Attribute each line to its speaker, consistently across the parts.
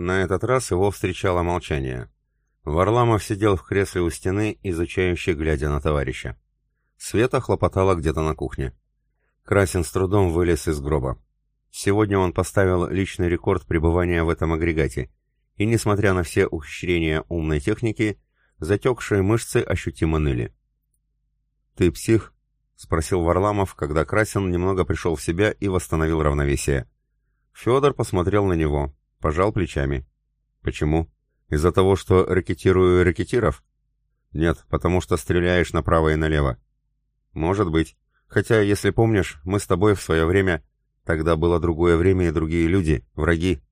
Speaker 1: На этот раз его встречало молчание. Варламов сидел в кресле у стены, изучающе глядя на товарища. Света хлопотала где-то на кухне. Красин с трудом вылез из гроба. Сегодня он поставил личный рекорд пребывания в этом агрегате, и, несмотря на все ухищрения умной техники, затекшие мышцы ощутимо ныли. «Ты псих?» — спросил Варламов, когда Красин немного пришел в себя и восстановил равновесие. Федор посмотрел на него, пожал плечами. «Почему? Из-за того, что ракетирую ракетиров?» «Нет, потому что стреляешь направо и налево». «Может быть. Хотя, если помнишь, мы с тобой в свое время... Тогда было другое время и другие люди, враги.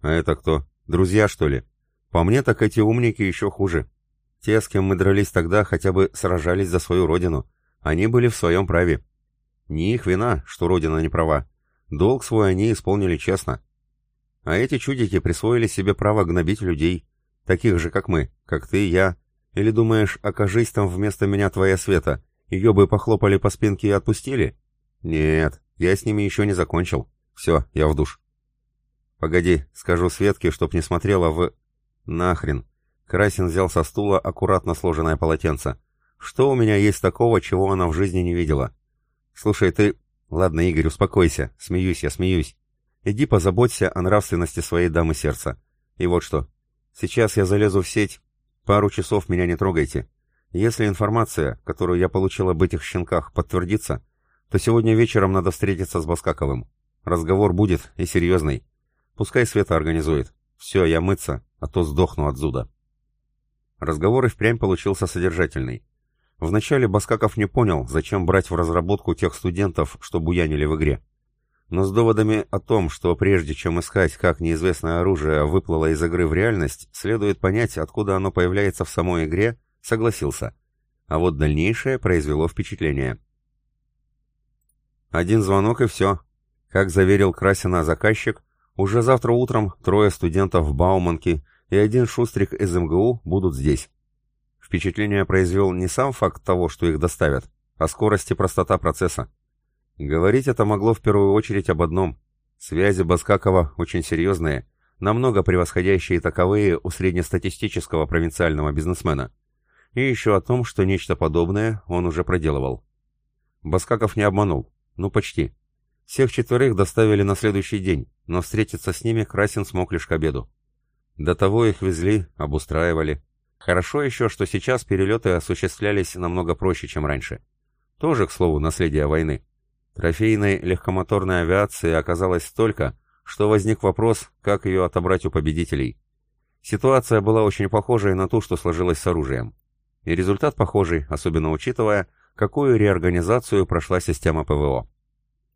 Speaker 1: А это кто? Друзья, что ли? По мне, так эти умники еще хуже. Те, с кем мы дрались тогда, хотя бы сражались за свою родину. Они были в своем праве. Не их вина, что родина не права. Долг свой они исполнили честно. А эти чудики присвоили себе право гнобить людей, таких же, как мы, как ты, я. Или думаешь, окажись там вместо меня твоя Света, ее бы похлопали по спинке и отпустили? Нет, я с ними еще не закончил. Все, я в душ. Погоди, скажу Светке, чтоб не смотрела в... Нахрен. Красин взял со стула аккуратно сложенное полотенце. Что у меня есть такого, чего она в жизни не видела? Слушай, ты... Ладно, Игорь, успокойся. Смеюсь я, смеюсь. Иди позаботься о нравственности своей дамы сердца. И вот что. Сейчас я залезу в сеть. Пару часов меня не трогайте. Если информация, которую я получил об этих щенках, подтвердится, то сегодня вечером надо встретиться с Баскаковым. Разговор будет и серьезный. Пускай Света организует. Все, я мыться, а то сдохну от зуда. Разговор и впрямь получился содержательный. Вначале Баскаков не понял, зачем брать в разработку тех студентов, что буянили в игре. Но с доводами о том, что прежде чем искать, как неизвестное оружие выплыло из игры в реальность, следует понять, откуда оно появляется в самой игре, согласился. А вот дальнейшее произвело впечатление. Один звонок и все. Как заверил Красина заказчик, уже завтра утром трое студентов в Бауманке и один шустрик из МГУ будут здесь. Впечатление произвел не сам факт того, что их доставят, а скорость и простота процесса. Говорить это могло в первую очередь об одном. Связи Баскакова очень серьезные, намного превосходящие таковые у среднестатистического провинциального бизнесмена. И еще о том, что нечто подобное он уже проделывал. Баскаков не обманул. Ну, почти. Всех четверых доставили на следующий день, но встретиться с ними Красин смог лишь к обеду. До того их везли, обустраивали. Хорошо еще, что сейчас перелеты осуществлялись намного проще, чем раньше. Тоже, к слову, наследие войны. Трофейной легкомоторной авиации оказалось столько, что возник вопрос, как ее отобрать у победителей. Ситуация была очень похожей на ту, что сложилась с оружием. И результат похожий, особенно учитывая, какую реорганизацию прошла система ПВО.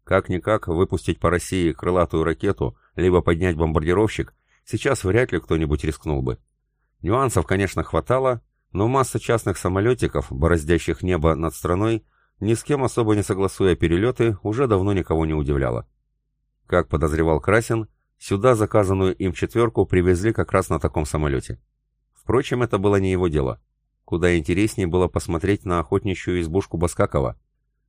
Speaker 1: Как-никак выпустить по России крылатую ракету, либо поднять бомбардировщик, сейчас вряд ли кто-нибудь рискнул бы. Нюансов, конечно, хватало, но масса частных самолетиков, бороздящих небо над страной, ни с кем особо не согласуя перелеты, уже давно никого не удивляла. Как подозревал Красин, сюда заказанную им четверку привезли как раз на таком самолете. Впрочем, это было не его дело. Куда интереснее было посмотреть на охотничью избушку Баскакова.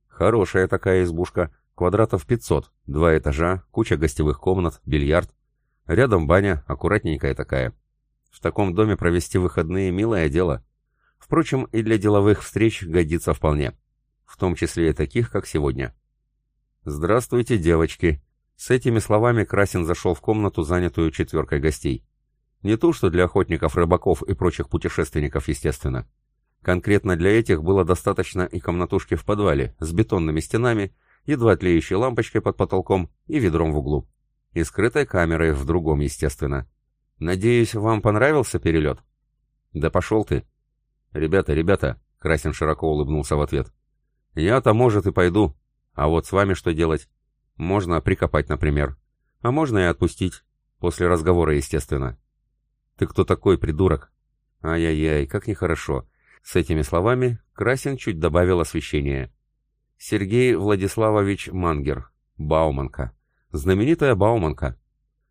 Speaker 1: Хорошая такая избушка, квадратов 500, два этажа, куча гостевых комнат, бильярд. Рядом баня, аккуратненькая такая. В таком доме провести выходные – милое дело. Впрочем, и для деловых встреч годится вполне. В том числе и таких, как сегодня. «Здравствуйте, девочки!» С этими словами Красин зашел в комнату, занятую четверкой гостей. Не то, что для охотников, рыбаков и прочих путешественников, естественно. Конкретно для этих было достаточно и комнатушки в подвале, с бетонными стенами, едва тлеющей лампочкой под потолком и ведром в углу. И скрытой камерой в другом, естественно. Надеюсь, вам понравился перелет? Да пошел ты. Ребята, ребята, Красин широко улыбнулся в ответ. Я-то, может, и пойду. А вот с вами что делать? Можно прикопать, например. А можно и отпустить. После разговора, естественно. Ты кто такой, придурок? Ай-яй-яй, как нехорошо. С этими словами Красин чуть добавил освещение. Сергей Владиславович Мангер. Бауманка. Знаменитая Бауманка.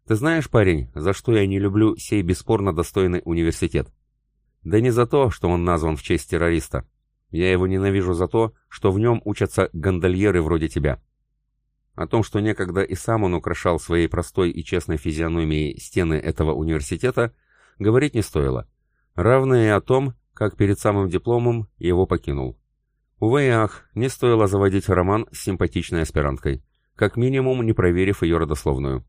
Speaker 1: Ты знаешь, парень, за что я не люблю сей бесспорно достойный университет? Да не за то, что он назван в честь террориста. Я его ненавижу за то, что в нем учатся гондольеры вроде тебя. О том, что некогда и сам он украшал своей простой и честной физиономией стены этого университета, говорить не стоило. Равно и о том, как перед самым дипломом его покинул. Увы и ах, не стоило заводить роман с симпатичной аспиранткой, как минимум не проверив ее родословную.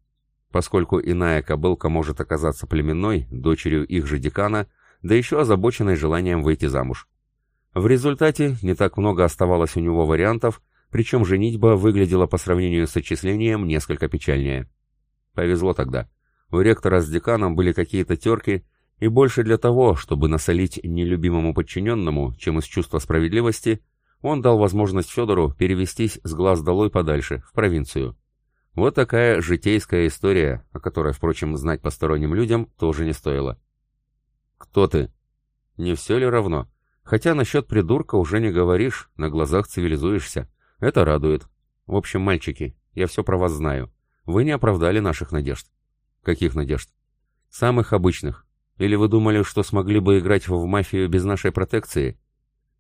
Speaker 1: Поскольку иная кобылка может оказаться племенной, дочерью их же декана, да еще озабоченной желанием выйти замуж. В результате не так много оставалось у него вариантов, причем женитьба выглядела по сравнению с отчислением несколько печальнее. Повезло тогда. У ректора с деканом были какие-то терки, и больше для того, чтобы насолить нелюбимому подчиненному, чем из чувства справедливости, он дал возможность Федору перевестись с глаз долой подальше, в провинцию. Вот такая житейская история, о которой, впрочем, знать посторонним людям тоже не стоило. «Кто ты?» «Не все ли равно? Хотя насчет придурка уже не говоришь, на глазах цивилизуешься. Это радует. В общем, мальчики, я все про вас знаю. Вы не оправдали наших надежд. Каких надежд? Самых обычных. Или вы думали, что смогли бы играть в мафию без нашей протекции?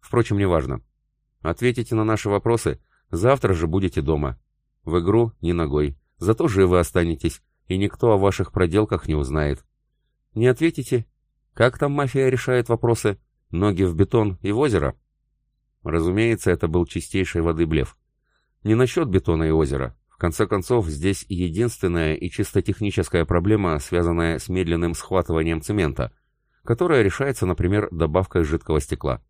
Speaker 1: Впрочем, неважно. Ответите на наши вопросы, завтра же будете дома. В игру ни ногой. Зато живы останетесь, и никто о ваших проделках не узнает. Не ответите? Как там мафия решает вопросы? Ноги в бетон и в озеро? Разумеется, это был чистейшей воды блеф. Не насчет бетона и озера. В конце концов, здесь единственная и чисто техническая проблема, связанная с медленным схватыванием цемента, которая решается, например, добавкой жидкого стекла.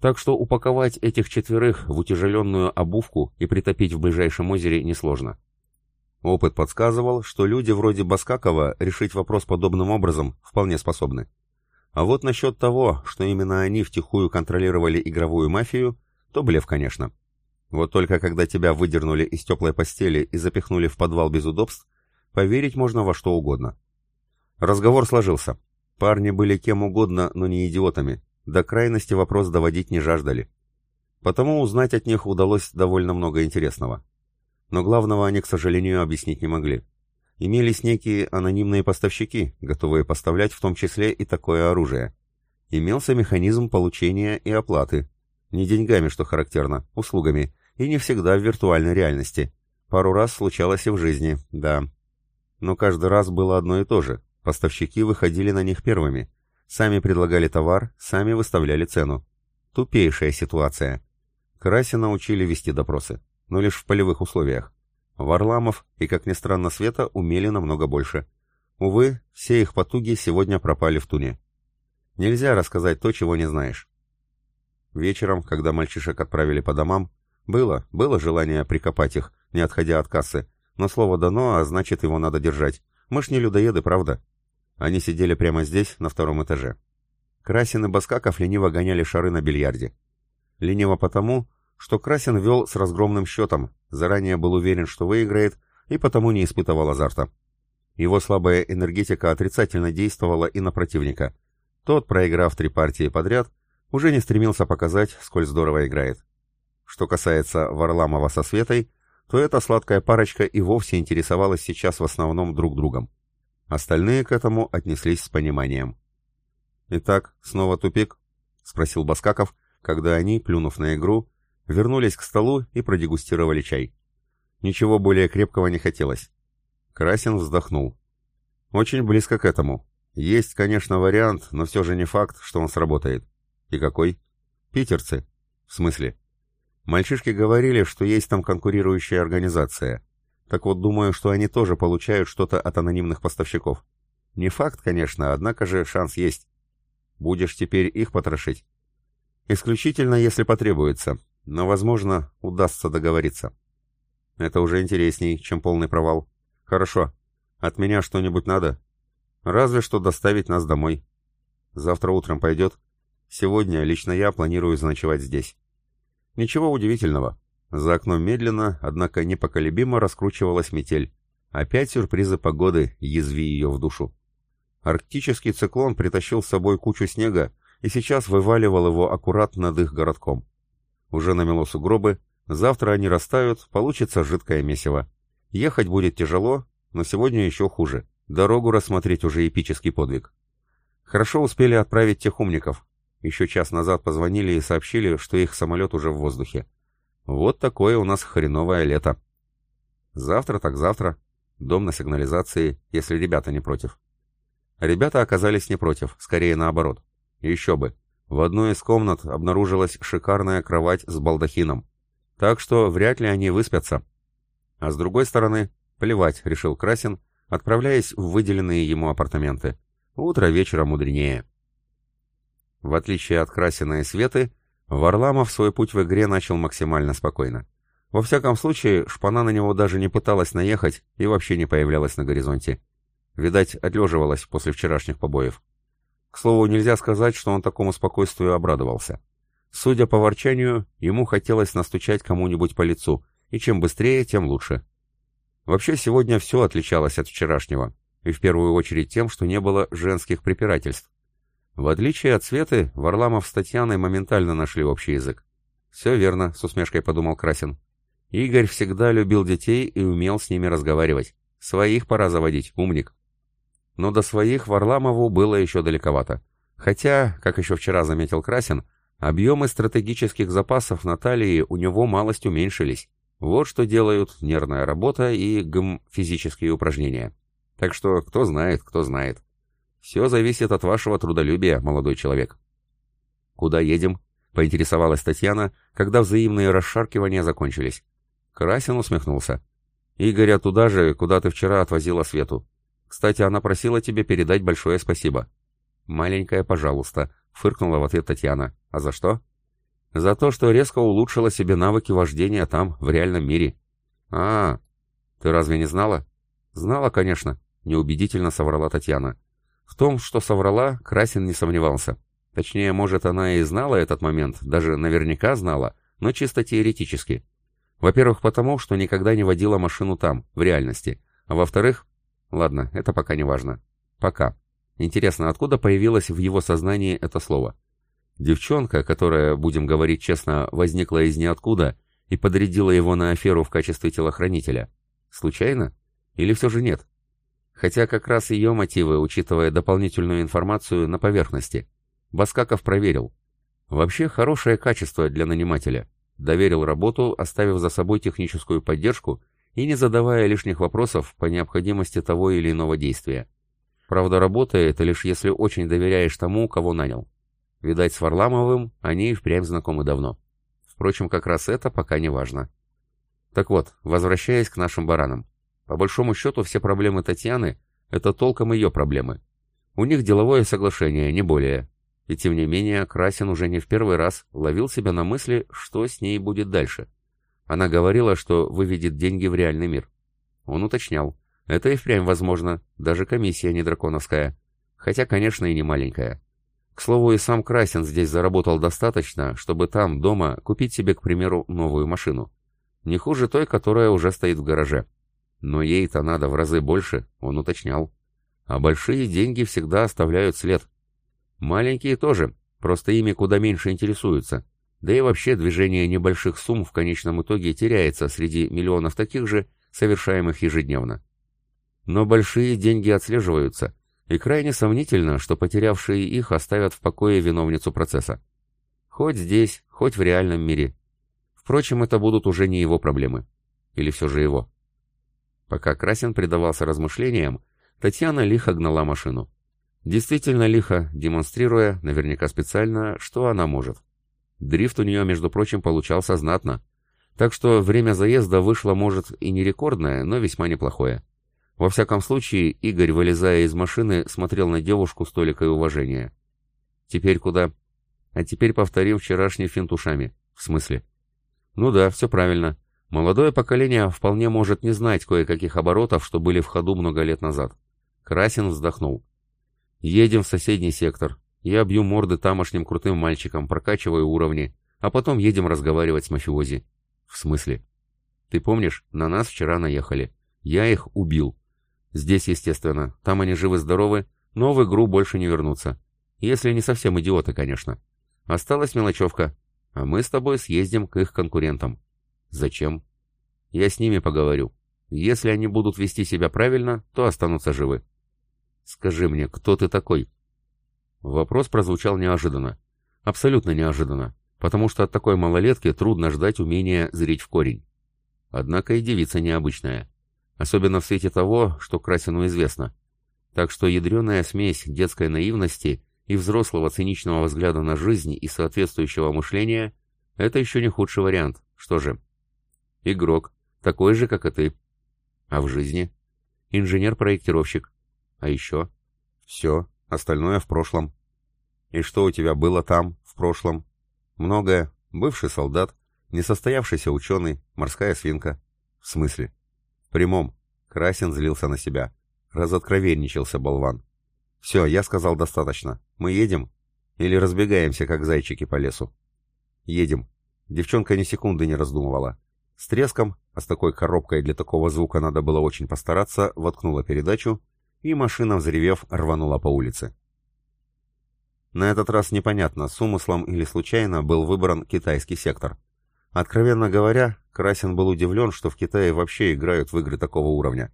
Speaker 1: Так что упаковать этих четверых в утяжеленную обувку и притопить в ближайшем озере несложно. Опыт подсказывал, что люди вроде Баскакова решить вопрос подобным образом вполне способны. А вот насчет того, что именно они втихую контролировали игровую мафию, то блеф, конечно. Вот только когда тебя выдернули из теплой постели и запихнули в подвал без удобств, поверить можно во что угодно. Разговор сложился. Парни были кем угодно, но не идиотами. До крайности вопрос доводить не жаждали. Потому узнать от них удалось довольно много интересного. Но главного они, к сожалению, объяснить не могли имелись некие анонимные поставщики, готовые поставлять в том числе и такое оружие. Имелся механизм получения и оплаты. Не деньгами, что характерно, услугами, и не всегда в виртуальной реальности. Пару раз случалось и в жизни, да. Но каждый раз было одно и то же. Поставщики выходили на них первыми. Сами предлагали товар, сами выставляли цену. Тупейшая ситуация. Красина учили вести допросы, но лишь в полевых условиях. Варламов и, как ни странно, Света умели намного больше. Увы, все их потуги сегодня пропали в туне. Нельзя рассказать то, чего не знаешь. Вечером, когда мальчишек отправили по домам, было, было желание прикопать их, не отходя от кассы, но слово дано, а значит его надо держать. Мы ж не людоеды, правда? Они сидели прямо здесь, на втором этаже. Красин и Баскаков лениво гоняли шары на бильярде. Лениво потому, что Красин вел с разгромным счетом, заранее был уверен, что выиграет, и потому не испытывал азарта. Его слабая энергетика отрицательно действовала и на противника. Тот, проиграв три партии подряд, уже не стремился показать, сколь здорово играет. Что касается Варламова со Светой, то эта сладкая парочка и вовсе интересовалась сейчас в основном друг другом. Остальные к этому отнеслись с пониманием. «Итак, снова тупик?» — спросил Баскаков, когда они, плюнув на игру, вернулись к столу и продегустировали чай. Ничего более крепкого не хотелось. Красин вздохнул. Очень близко к этому. Есть, конечно, вариант, но все же не факт, что он сработает. И какой? Питерцы. В смысле? Мальчишки говорили, что есть там конкурирующая организация. Так вот, думаю, что они тоже получают что-то от анонимных поставщиков. Не факт, конечно, однако же шанс есть. Будешь теперь их потрошить? Исключительно, если потребуется, но, возможно, удастся договориться. Это уже интересней, чем полный провал. Хорошо. От меня что-нибудь надо? Разве что доставить нас домой. Завтра утром пойдет? Сегодня лично я планирую заночевать здесь. Ничего удивительного. За окном медленно, однако непоколебимо раскручивалась метель. Опять сюрпризы погоды, язви ее в душу. Арктический циклон притащил с собой кучу снега и сейчас вываливал его аккурат над их городком. Уже намело сугробы, завтра они растают, получится жидкое месиво. Ехать будет тяжело, но сегодня еще хуже. Дорогу рассмотреть уже эпический подвиг. Хорошо успели отправить тех умников. Еще час назад позвонили и сообщили, что их самолет уже в воздухе. Вот такое у нас хреновое лето. Завтра так завтра. Дом на сигнализации, если ребята не против. Ребята оказались не против, скорее наоборот. Еще бы. В одной из комнат обнаружилась шикарная кровать с балдахином. Так что вряд ли они выспятся. А с другой стороны, плевать, решил Красин, отправляясь в выделенные ему апартаменты. Утро вечера мудренее. В отличие от Красина и Светы, Варламов свой путь в игре начал максимально спокойно. Во всяком случае, шпана на него даже не пыталась наехать и вообще не появлялась на горизонте. Видать, отлеживалась после вчерашних побоев. К слову, нельзя сказать, что он такому спокойствию обрадовался. Судя по ворчанию, ему хотелось настучать кому-нибудь по лицу, и чем быстрее, тем лучше. Вообще, сегодня все отличалось от вчерашнего, и в первую очередь тем, что не было женских препирательств. В отличие от Светы, Варламов с Татьяной моментально нашли общий язык. «Все верно», — с усмешкой подумал Красин. Игорь всегда любил детей и умел с ними разговаривать. Своих пора заводить, умник. Но до своих Варламову было еще далековато. Хотя, как еще вчера заметил Красин, объемы стратегических запасов Натальи у него малость уменьшились. Вот что делают нервная работа и гм физические упражнения. Так что кто знает, кто знает. Все зависит от вашего трудолюбия, молодой человек. «Куда едем?» — поинтересовалась Татьяна, когда взаимные расшаркивания закончились. Красин усмехнулся. «Игоря туда же, куда ты вчера отвозила Свету. Кстати, она просила тебе передать большое спасибо». «Маленькая, пожалуйста», — фыркнула в ответ Татьяна. «А за что?» «За то, что резко улучшила себе навыки вождения там, в реальном мире». «А, ты разве не знала?» «Знала, конечно», — неубедительно соврала Татьяна. В том, что соврала, Красин не сомневался. Точнее, может, она и знала этот момент, даже наверняка знала, но чисто теоретически. Во-первых, потому, что никогда не водила машину там, в реальности. А во-вторых... Ладно, это пока не важно. Пока. Интересно, откуда появилось в его сознании это слово? Девчонка, которая, будем говорить честно, возникла из ниоткуда и подрядила его на аферу в качестве телохранителя. Случайно? Или все же нет? Хотя как раз ее мотивы, учитывая дополнительную информацию, на поверхности. Баскаков проверил. Вообще хорошее качество для нанимателя. Доверил работу, оставив за собой техническую поддержку и не задавая лишних вопросов по необходимости того или иного действия. Правда, работает лишь если очень доверяешь тому, кого нанял. Видать, с Варламовым они и впрямь знакомы давно. Впрочем, как раз это пока не важно. Так вот, возвращаясь к нашим баранам. По большому счету, все проблемы Татьяны – это толком ее проблемы. У них деловое соглашение, не более. И тем не менее, Красин уже не в первый раз ловил себя на мысли, что с ней будет дальше. Она говорила, что выведет деньги в реальный мир. Он уточнял. Это и впрямь возможно, даже комиссия не драконовская. Хотя, конечно, и не маленькая. К слову, и сам Красин здесь заработал достаточно, чтобы там, дома, купить себе, к примеру, новую машину. Не хуже той, которая уже стоит в гараже. Но ей-то надо в разы больше, он уточнял. А большие деньги всегда оставляют след. Маленькие тоже, просто ими куда меньше интересуются. Да и вообще движение небольших сумм в конечном итоге теряется среди миллионов таких же, совершаемых ежедневно. Но большие деньги отслеживаются, и крайне сомнительно, что потерявшие их оставят в покое виновницу процесса. Хоть здесь, хоть в реальном мире. Впрочем, это будут уже не его проблемы. Или все же его. Пока Красин предавался размышлениям, Татьяна лихо гнала машину. Действительно лихо, демонстрируя, наверняка специально, что она может. Дрифт у нее, между прочим, получался знатно. Так что время заезда вышло, может, и не рекордное, но весьма неплохое. Во всяком случае, Игорь, вылезая из машины, смотрел на девушку с толикой уважения. «Теперь куда?» «А теперь повторим вчерашний финт ушами». «В смысле?» «Ну да, все правильно. Молодое поколение вполне может не знать кое-каких оборотов, что были в ходу много лет назад. Красин вздохнул. «Едем в соседний сектор. Я бью морды тамошним крутым мальчикам, прокачиваю уровни, а потом едем разговаривать с мафиози». «В смысле?» «Ты помнишь, на нас вчера наехали. Я их убил. Здесь, естественно. Там они живы-здоровы, но в игру больше не вернутся. Если не совсем идиоты, конечно. Осталась мелочевка, а мы с тобой съездим к их конкурентам. Зачем? Я с ними поговорю. Если они будут вести себя правильно, то останутся живы. Скажи мне, кто ты такой? Вопрос прозвучал неожиданно. Абсолютно неожиданно, потому что от такой малолетки трудно ждать умения зрить в корень. Однако и девица необычная. Особенно в свете того, что Красину известно. Так что ядреная смесь детской наивности и взрослого циничного взгляда на жизнь и соответствующего мышления – это еще не худший вариант. Что же? Игрок, такой же, как и ты. А в жизни? Инженер-проектировщик. А еще? Все, остальное в прошлом. И что у тебя было там, в прошлом? Многое. Бывший солдат, несостоявшийся ученый, морская свинка. В смысле? В прямом. Красин злился на себя. Разоткровенничался болван. Все, я сказал достаточно. Мы едем? Или разбегаемся, как зайчики по лесу? Едем. Девчонка ни секунды не раздумывала. С треском, а с такой коробкой для такого звука надо было очень постараться, воткнула передачу, и машина, взревев, рванула по улице. На этот раз непонятно, с умыслом или случайно был выбран китайский сектор. Откровенно говоря, Красин был удивлен, что в Китае вообще играют в игры такого уровня.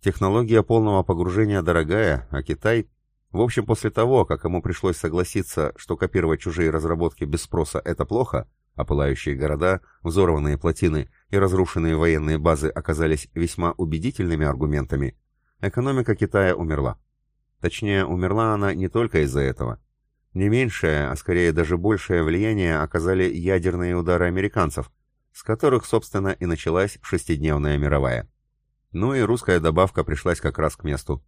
Speaker 1: Технология полного погружения дорогая, а Китай... В общем, после того, как ему пришлось согласиться, что копировать чужие разработки без спроса – это плохо, а пылающие города, взорванные плотины и разрушенные военные базы оказались весьма убедительными аргументами, экономика Китая умерла. Точнее, умерла она не только из-за этого. Не меньшее, а скорее даже большее влияние оказали ядерные удары американцев, с которых, собственно, и началась шестидневная мировая. Ну и русская добавка пришлась как раз к месту.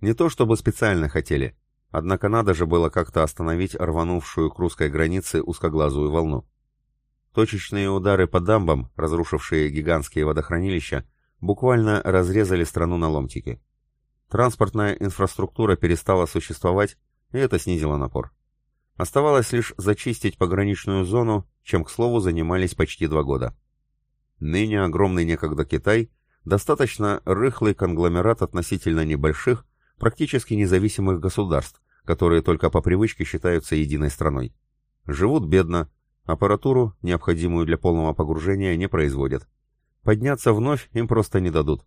Speaker 1: Не то чтобы специально хотели, однако надо же было как-то остановить рванувшую к русской границе узкоглазую волну. Точечные удары по дамбам, разрушившие гигантские водохранилища, буквально разрезали страну на ломтики. Транспортная инфраструктура перестала существовать, и это снизило напор. Оставалось лишь зачистить пограничную зону, чем, к слову, занимались почти два года. Ныне огромный некогда Китай – достаточно рыхлый конгломерат относительно небольших, практически независимых государств, которые только по привычке считаются единой страной. Живут бедно, Аппаратуру, необходимую для полного погружения, не производят. Подняться вновь им просто не дадут.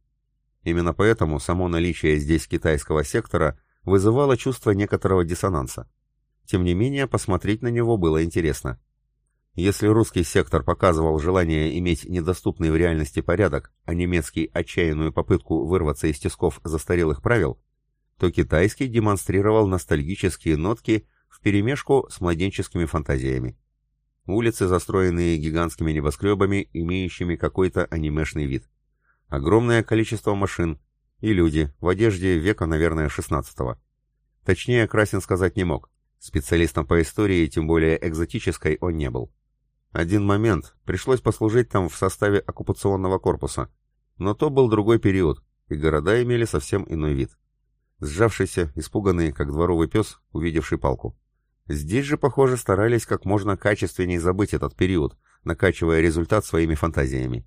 Speaker 1: Именно поэтому само наличие здесь китайского сектора вызывало чувство некоторого диссонанса. Тем не менее, посмотреть на него было интересно. Если русский сектор показывал желание иметь недоступный в реальности порядок, а немецкий – отчаянную попытку вырваться из тисков застарелых правил, то китайский демонстрировал ностальгические нотки вперемешку с младенческими фантазиями. Улицы, застроенные гигантскими небоскребами, имеющими какой-то анимешный вид. Огромное количество машин и люди в одежде века, наверное, 16-го. Точнее, Красин сказать не мог. Специалистом по истории, тем более экзотической, он не был. Один момент, пришлось послужить там в составе оккупационного корпуса. Но то был другой период, и города имели совсем иной вид. Сжавшийся, испуганный, как дворовый пес, увидевший палку. Здесь же, похоже, старались как можно качественнее забыть этот период, накачивая результат своими фантазиями.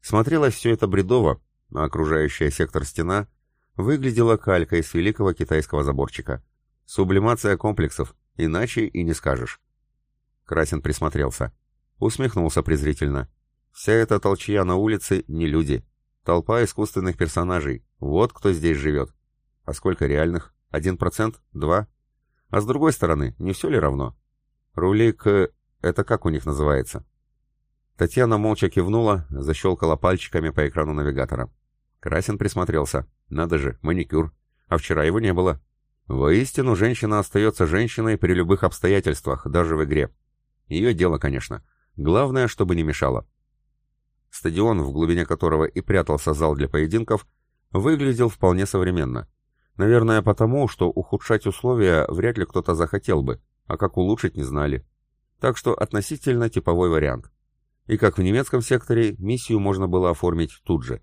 Speaker 1: Смотрелось все это бредово, а окружающая сектор стена выглядела калькой с великого китайского заборчика. Сублимация комплексов, иначе и не скажешь. Красин присмотрелся. Усмехнулся презрительно. Вся эта толчья на улице не люди. Толпа искусственных персонажей. Вот кто здесь живет. А сколько реальных? Один процент? Два? А с другой стороны, не все ли равно? Рули к... это как у них называется? Татьяна молча кивнула, защелкала пальчиками по экрану навигатора. Красин присмотрелся. Надо же, маникюр. А вчера его не было. Воистину, женщина остается женщиной при любых обстоятельствах, даже в игре. Ее дело, конечно. Главное, чтобы не мешало. Стадион, в глубине которого и прятался зал для поединков, выглядел вполне современно. Наверное, потому, что ухудшать условия вряд ли кто-то захотел бы, а как улучшить не знали. Так что относительно типовой вариант. И как в немецком секторе, миссию можно было оформить тут же.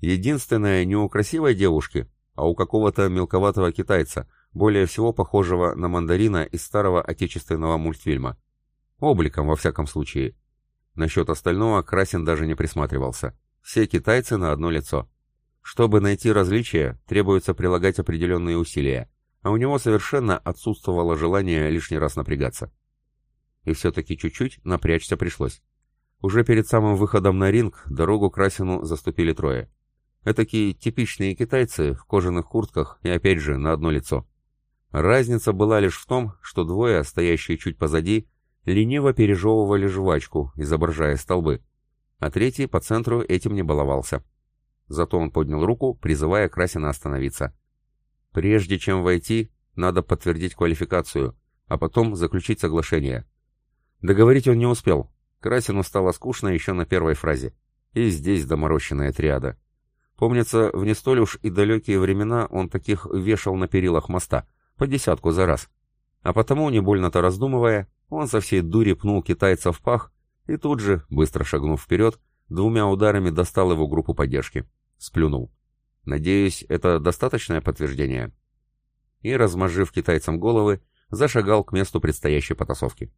Speaker 1: Единственное, не у красивой девушки, а у какого-то мелковатого китайца, более всего похожего на мандарина из старого отечественного мультфильма. Обликом, во всяком случае. Насчет остального Красин даже не присматривался. Все китайцы на одно лицо. Чтобы найти различия, требуется прилагать определенные усилия, а у него совершенно отсутствовало желание лишний раз напрягаться. И все-таки чуть-чуть напрячься пришлось. Уже перед самым выходом на ринг дорогу Красину заступили трое. Этакие типичные китайцы в кожаных куртках и опять же на одно лицо. Разница была лишь в том, что двое, стоящие чуть позади, лениво пережевывали жвачку, изображая столбы, а третий по центру этим не баловался. Зато он поднял руку, призывая Красина остановиться. Прежде чем войти, надо подтвердить квалификацию, а потом заключить соглашение. Договорить он не успел. Красину стало скучно еще на первой фразе. И здесь доморощенная триада. Помнится, в не столь уж и далекие времена он таких вешал на перилах моста, по десятку за раз. А потому, не больно-то раздумывая, он со всей дури пнул китайца в пах и тут же, быстро шагнув вперед, двумя ударами достал его группу поддержки. Сплюнул. Надеюсь, это достаточное подтверждение? И, размозжив китайцам головы, зашагал к месту предстоящей потасовки.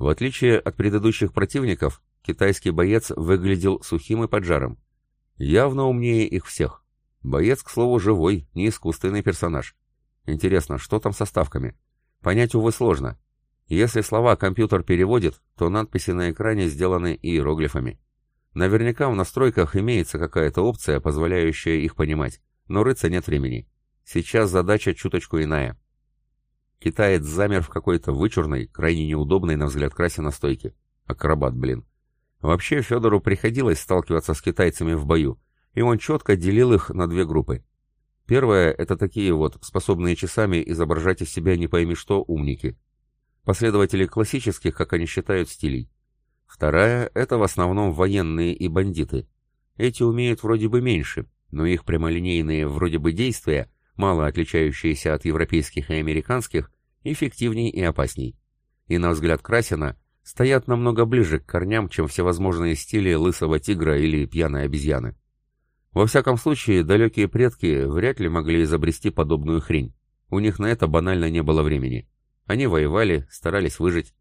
Speaker 1: В отличие от предыдущих противников, китайский боец выглядел сухим и поджаром. Явно умнее их всех. Боец, к слову, живой, не искусственный персонаж. Интересно, что там со ставками? Понять, увы, сложно. Если слова компьютер переводит, то надписи на экране сделаны иероглифами. Наверняка в настройках имеется какая-то опция, позволяющая их понимать, но рыться нет времени. Сейчас задача чуточку иная. Китаец замер в какой-то вычурной, крайне неудобной на взгляд красе на стойке. Акробат, блин. Вообще Федору приходилось сталкиваться с китайцами в бою, и он четко делил их на две группы. Первая — это такие вот, способные часами изображать из себя не пойми что умники. Последователи классических, как они считают, стилей. Вторая — это в основном военные и бандиты. Эти умеют вроде бы меньше, но их прямолинейные вроде бы действия, мало отличающиеся от европейских и американских, эффективней и опасней. И на взгляд Красина стоят намного ближе к корням, чем всевозможные стили лысого тигра или пьяной обезьяны. Во всяком случае, далекие предки вряд ли могли изобрести подобную хрень. У них на это банально не было времени. Они воевали, старались выжить,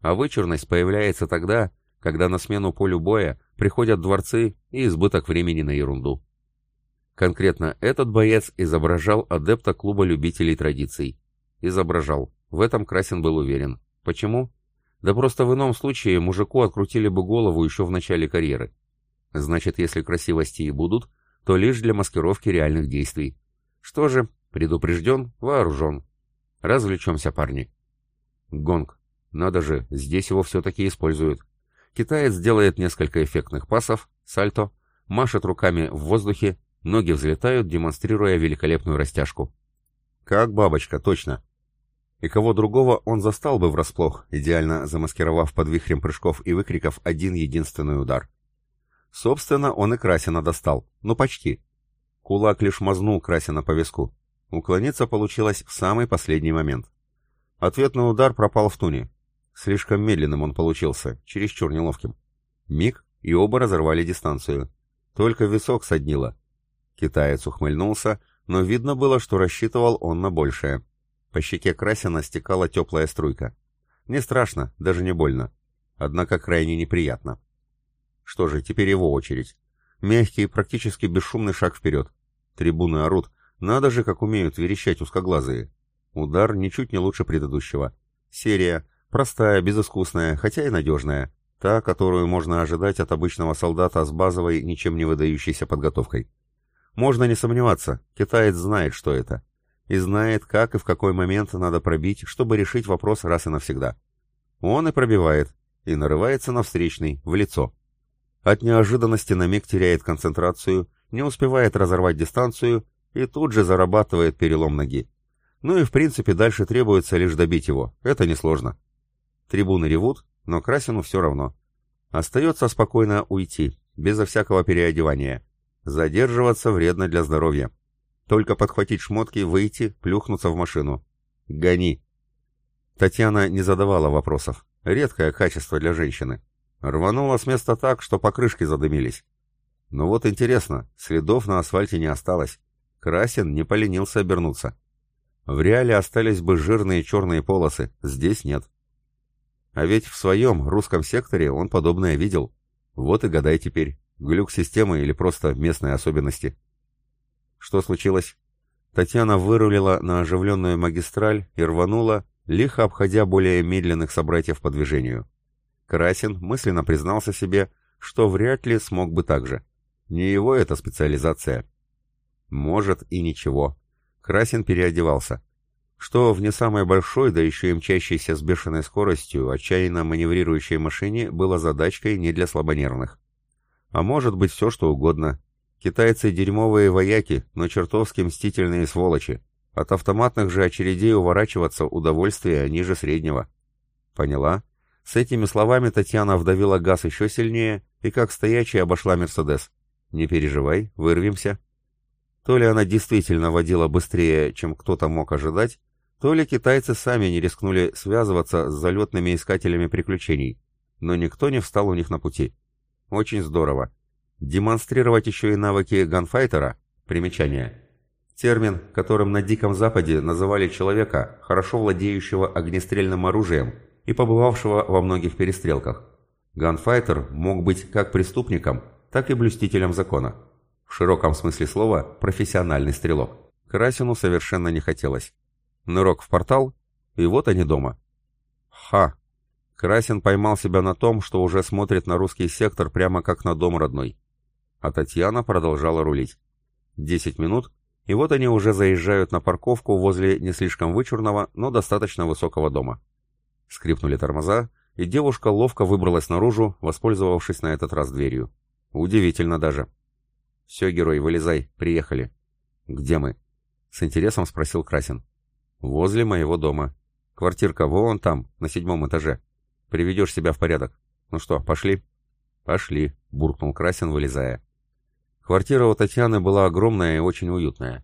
Speaker 1: а вычурность появляется тогда, когда на смену полю боя приходят дворцы и избыток времени на ерунду. Конкретно этот боец изображал адепта клуба любителей традиций. Изображал. В этом Красин был уверен. Почему? Да просто в ином случае мужику открутили бы голову еще в начале карьеры. Значит, если красивости и будут, то лишь для маскировки реальных действий. Что же, предупрежден, вооружен. Развлечемся, парни. Гонг. Надо же, здесь его все-таки используют. Китаец делает несколько эффектных пасов, сальто, машет руками в воздухе, ноги взлетают, демонстрируя великолепную растяжку. Как бабочка, точно. И кого другого он застал бы врасплох, идеально замаскировав под вихрем прыжков и выкриков один единственный удар. Собственно, он и Красина достал, ну почти. Кулак лишь мазнул Красина по виску. Уклониться получилось в самый последний момент. Ответный удар пропал в туне. Слишком медленным он получился, чересчур неловким. Миг, и оба разорвали дистанцию. Только висок соднило. Китаец ухмыльнулся, но видно было, что рассчитывал он на большее. По щеке Красина стекала теплая струйка. Не страшно, даже не больно. Однако крайне неприятно. Что же, теперь его очередь. Мягкий, практически бесшумный шаг вперед. Трибуны орут. Надо же, как умеют верещать узкоглазые. Удар ничуть не лучше предыдущего. Серия, Простая, безыскусная, хотя и надежная. Та, которую можно ожидать от обычного солдата с базовой, ничем не выдающейся подготовкой. Можно не сомневаться, китаец знает, что это. И знает, как и в какой момент надо пробить, чтобы решить вопрос раз и навсегда. Он и пробивает, и нарывается на встречный, в лицо. От неожиданности на миг теряет концентрацию, не успевает разорвать дистанцию и тут же зарабатывает перелом ноги. Ну и в принципе дальше требуется лишь добить его, это несложно. Трибуны ревут, но Красину все равно. Остается спокойно уйти, безо всякого переодевания. Задерживаться вредно для здоровья. Только подхватить шмотки, выйти, плюхнуться в машину. Гони. Татьяна не задавала вопросов. Редкое качество для женщины. Рванула с места так, что покрышки задымились. Но вот интересно, следов на асфальте не осталось. Красин не поленился обернуться. В реале остались бы жирные черные полосы, здесь нет. А ведь в своем русском секторе он подобное видел. Вот и гадай теперь, глюк системы или просто местные особенности. Что случилось? Татьяна вырулила на оживленную магистраль и рванула, лихо обходя более медленных собратьев по движению. Красин мысленно признался себе, что вряд ли смог бы так же. Не его это специализация. Может и ничего. Красин переодевался что в не самой большой, да еще и мчащейся с бешеной скоростью, отчаянно маневрирующей машине было задачкой не для слабонервных. А может быть все что угодно. Китайцы дерьмовые вояки, но чертовски мстительные сволочи. От автоматных же очередей уворачиваться удовольствие ниже среднего. Поняла? С этими словами Татьяна вдавила газ еще сильнее и как стоячий обошла Мерседес. «Не переживай, вырвемся». То ли она действительно водила быстрее, чем кто-то мог ожидать, то ли китайцы сами не рискнули связываться с залетными искателями приключений, но никто не встал у них на пути. Очень здорово. Демонстрировать еще и навыки ганфайтера – примечание. Термин, которым на Диком Западе называли человека, хорошо владеющего огнестрельным оружием и побывавшего во многих перестрелках. Ганфайтер мог быть как преступником, так и блюстителем закона. В широком смысле слова профессиональный стрелок. Красину совершенно не хотелось. Нырок в портал, и вот они дома. Ха! Красин поймал себя на том, что уже смотрит на русский сектор прямо как на дом родной. А Татьяна продолжала рулить. Десять минут, и вот они уже заезжают на парковку возле не слишком вычурного, но достаточно высокого дома. Скрипнули тормоза, и девушка ловко выбралась наружу, воспользовавшись на этот раз дверью. Удивительно даже. «Все, герой, вылезай, приехали». «Где мы?» — с интересом спросил Красин. «Возле моего дома. Квартирка вон там, на седьмом этаже. Приведешь себя в порядок. Ну что, пошли?» «Пошли», — буркнул Красин, вылезая. Квартира у Татьяны была огромная и очень уютная.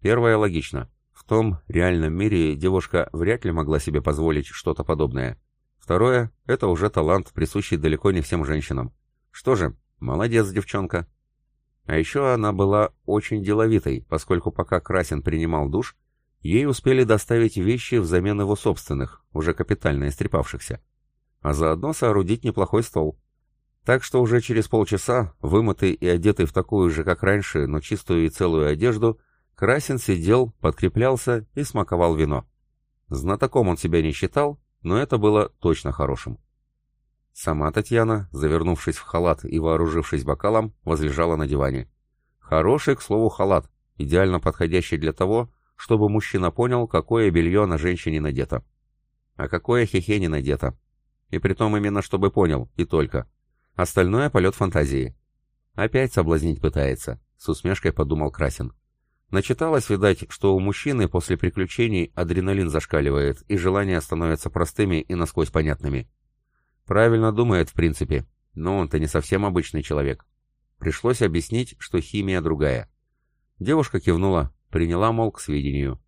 Speaker 1: Первое логично. В том реальном мире девушка вряд ли могла себе позволить что-то подобное. Второе — это уже талант, присущий далеко не всем женщинам. Что же, молодец, девчонка. А еще она была очень деловитой, поскольку пока Красин принимал душ, ей успели доставить вещи взамен его собственных, уже капитально истрепавшихся. А заодно соорудить неплохой стол. Так что уже через полчаса, вымытый и одетый в такую же, как раньше, но чистую и целую одежду, Красин сидел, подкреплялся и смаковал вино. Знатоком он себя не считал, но это было точно хорошим. Сама Татьяна, завернувшись в халат и вооружившись бокалом, возлежала на диване. Хороший, к слову, халат, идеально подходящий для того, чтобы мужчина понял, какое белье на женщине надето. А какое хихе не надето. И притом именно чтобы понял, и только. Остальное полет фантазии. Опять соблазнить пытается, с усмешкой подумал Красин. Начиталось, видать, что у мужчины после приключений адреналин зашкаливает, и желания становятся простыми и насквозь понятными. Правильно думает, в принципе, но он-то не совсем обычный человек. Пришлось объяснить, что химия другая. Девушка кивнула, приняла, мол, к сведению.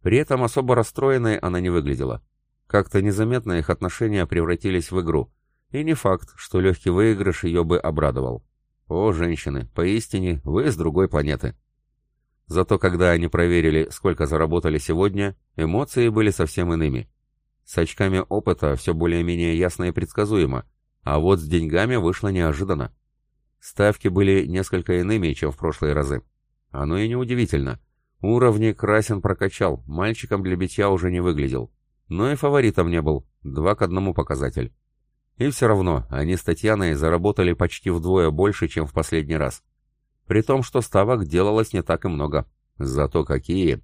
Speaker 1: При этом особо расстроенной она не выглядела. Как-то незаметно их отношения превратились в игру. И не факт, что легкий выигрыш ее бы обрадовал. О, женщины, поистине, вы с другой планеты. Зато когда они проверили, сколько заработали сегодня, эмоции были совсем иными. С очками опыта все более-менее ясно и предсказуемо, а вот с деньгами вышло неожиданно. Ставки были несколько иными, чем в прошлые разы. Оно и неудивительно. Уровни Красин прокачал, мальчиком для битья уже не выглядел. Но и фаворитом не был, два к одному показатель. И все равно они с Татьяной заработали почти вдвое больше, чем в последний раз. При том, что ставок делалось не так и много. Зато какие!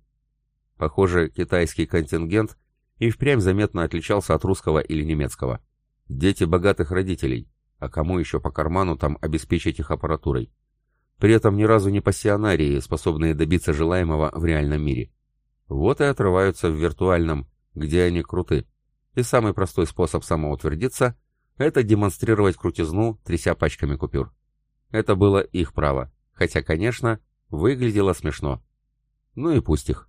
Speaker 1: Похоже, китайский контингент и впрямь заметно отличался от русского или немецкого. Дети богатых родителей, а кому еще по карману там обеспечить их аппаратурой? При этом ни разу не пассионарии, способные добиться желаемого в реальном мире. Вот и отрываются в виртуальном, где они круты. И самый простой способ самоутвердиться – это демонстрировать крутизну, тряся пачками купюр. Это было их право, хотя, конечно, выглядело смешно. Ну и пусть их.